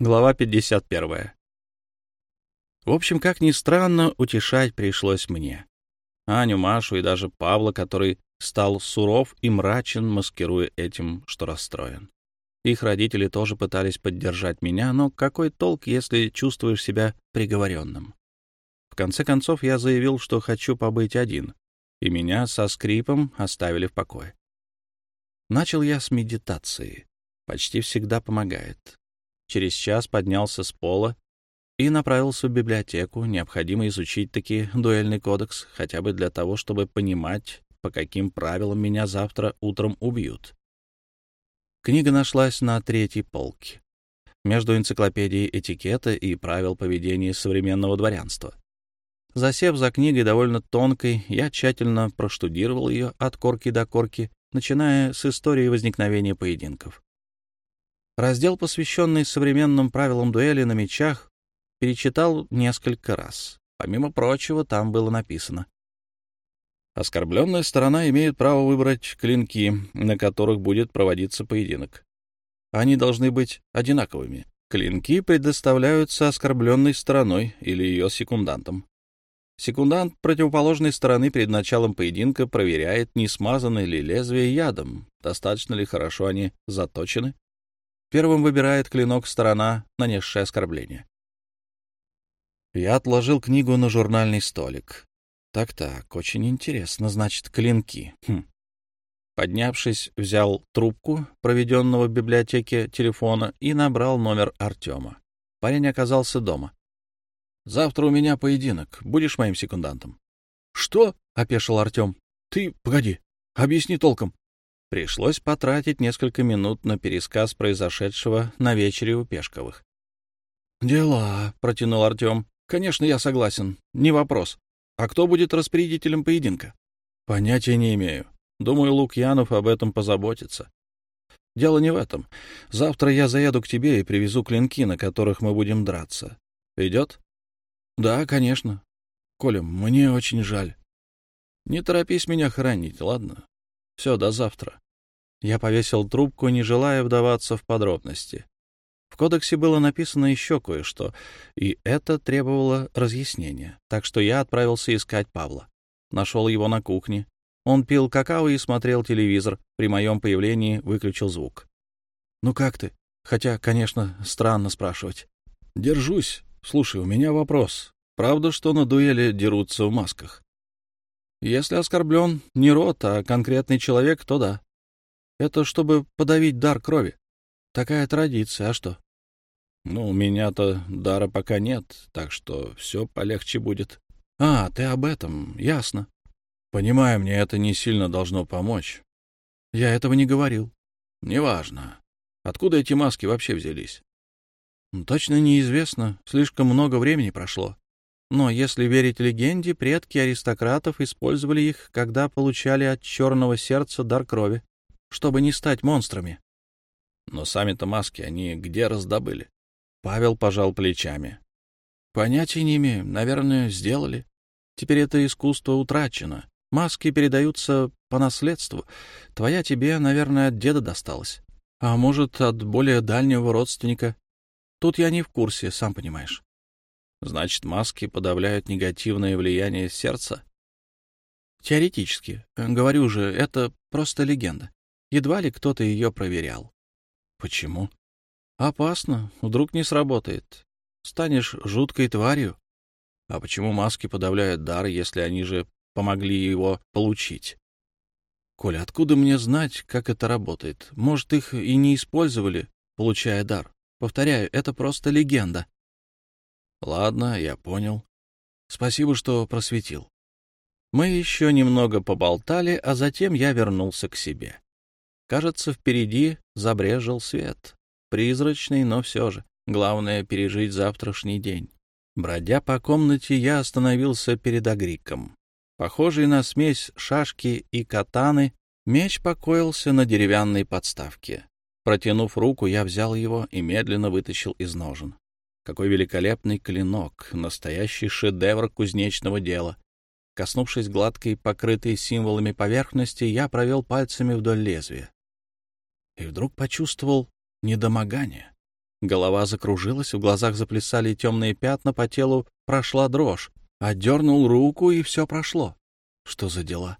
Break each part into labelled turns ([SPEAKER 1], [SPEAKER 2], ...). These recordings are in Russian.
[SPEAKER 1] Глава 51. В общем, как ни странно, утешать пришлось мне. Аню, Машу и даже Павла, который стал суров и мрачен, маскируя этим, что расстроен. Их родители тоже пытались поддержать меня, но какой толк, если чувствуешь себя приговоренным? В конце концов, я заявил, что хочу побыть один, и меня со скрипом оставили в покое. Начал я с медитации. Почти всегда помогает. Через час поднялся с пола и направился в библиотеку. Необходимо изучить таки дуэльный кодекс, хотя бы для того, чтобы понимать, по каким правилам меня завтра утром убьют. Книга нашлась на третьей полке, между энциклопедией этикета и правил поведения современного дворянства. Засев за книгой довольно тонкой, я тщательно проштудировал ее от корки до корки, начиная с истории возникновения поединков. Раздел, посвященный современным правилам дуэли на мечах, перечитал несколько раз. Помимо прочего, там было написано. Оскорбленная сторона имеет право выбрать клинки, на которых будет проводиться поединок. Они должны быть одинаковыми. Клинки предоставляются оскорбленной стороной или ее секундантом. Секундант противоположной стороны перед началом поединка проверяет, не смазаны ли лезвия ядом, достаточно ли хорошо они заточены, Первым выбирает клинок сторона, нанесшая оскорбление. Я отложил книгу на журнальный столик. Так-так, очень интересно, значит, клинки. Хм. Поднявшись, взял трубку проведенного в библиотеке телефона и набрал номер Артема. Парень оказался дома. «Завтра у меня поединок. Будешь моим секундантом?» «Что?» — опешил Артем. «Ты, погоди, объясни толком». Пришлось потратить несколько минут на пересказ произошедшего на вечере у Пешковых. «Дела», — протянул Артем. «Конечно, я согласен. Не вопрос. А кто будет распорядителем поединка?» «Понятия не имею. Думаю, Лукьянов об этом позаботится. Дело не в этом. Завтра я заеду к тебе и привезу клинки, на которых мы будем драться. Идет?» «Да, конечно. Коля, мне очень жаль. Не торопись меня хоронить, ладно? Все, до завтра. Я повесил трубку, не желая вдаваться в подробности. В кодексе было написано еще кое-что, и это требовало разъяснения, так что я отправился искать Павла. Нашел его на кухне. Он пил какао и смотрел телевизор. При моем появлении выключил звук. «Ну как ты?» Хотя, конечно, странно спрашивать. «Держусь. Слушай, у меня вопрос. Правда, что на дуэли дерутся в масках?» Если оскорблен не род, а конкретный человек, то да. Это чтобы подавить дар крови. Такая традиция, а что? Ну, у меня-то дара пока нет, так что все полегче будет. А, ты об этом, ясно. Понимаю, мне это не сильно должно помочь. Я этого не говорил. Неважно. Откуда эти маски вообще взялись? Точно неизвестно, слишком много времени прошло. Но, если верить легенде, предки аристократов использовали их, когда получали от черного сердца дар крови, чтобы не стать монстрами. Но сами-то маски они где раздобыли? Павел пожал плечами. Понятия не имею. Наверное, сделали. Теперь это искусство утрачено. Маски передаются по наследству. Твоя тебе, наверное, от деда досталась. А может, от более дальнего родственника. Тут я не в курсе, сам понимаешь. Значит, маски подавляют негативное влияние сердца? Теоретически. Говорю же, это просто легенда. Едва ли кто-то ее проверял. Почему? Опасно. Вдруг не сработает. Станешь жуткой тварью. А почему маски подавляют дар, если они же помогли его получить? Коля, откуда мне знать, как это работает? Может, их и не использовали, получая дар? Повторяю, это просто легенда. Ладно, я понял. Спасибо, что просветил. Мы еще немного поболтали, а затем я вернулся к себе. Кажется, впереди забрежил свет. Призрачный, но все же. Главное — пережить завтрашний день. Бродя по комнате, я остановился перед агриком. Похожий на смесь шашки и катаны, меч покоился на деревянной подставке. Протянув руку, я взял его и медленно вытащил из ножен. Какой великолепный клинок, настоящий шедевр кузнечного дела. Коснувшись гладкой, покрытой символами поверхности, я провел пальцами вдоль лезвия. И вдруг почувствовал недомогание. Голова закружилась, в глазах заплясали темные пятна, по телу прошла дрожь. Отдернул руку, и все прошло. Что за дела?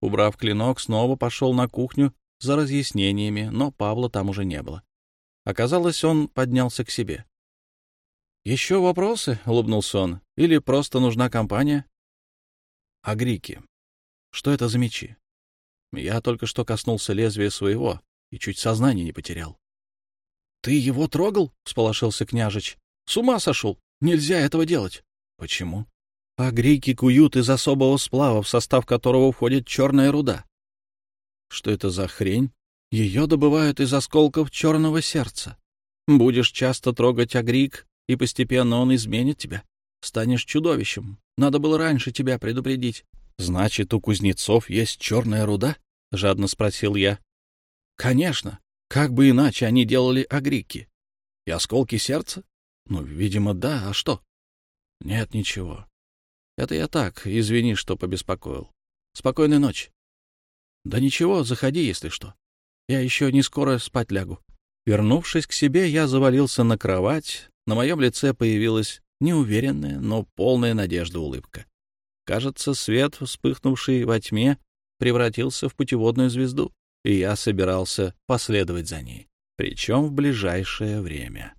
[SPEAKER 1] Убрав клинок, снова пошел на кухню за разъяснениями, но Павла там уже не было. Оказалось, он поднялся к себе. «Еще вопросы?» — улыбнулся он. «Или просто нужна компания?» «А грики? Что это за мечи?» Я только что коснулся лезвия своего и чуть сознание не потерял. — Ты его трогал? — всполошился княжич. — С ума сошел! Нельзя этого делать! — Почему? — А грики куют из особого сплава, в состав которого входит черная руда. — Что это за хрень? Ее добывают из осколков черного сердца. Будешь часто трогать агрик, и постепенно он изменит тебя. Станешь чудовищем. Надо было раньше тебя предупредить. — Значит, у кузнецов есть черная руда? — жадно спросил я. — Конечно. Как бы иначе они делали агрики? И осколки сердца? Ну, видимо, да. А что? — Нет, ничего. Это я так. Извини, что побеспокоил. Спокойной ночи. — Да ничего, заходи, если что. Я еще не скоро спать лягу. Вернувшись к себе, я завалился на кровать. На моем лице появилась неуверенная, но полная надежда улыбка. Кажется, свет, вспыхнувший во тьме, превратился в путеводную звезду, и я собирался последовать за ней, причем в ближайшее время.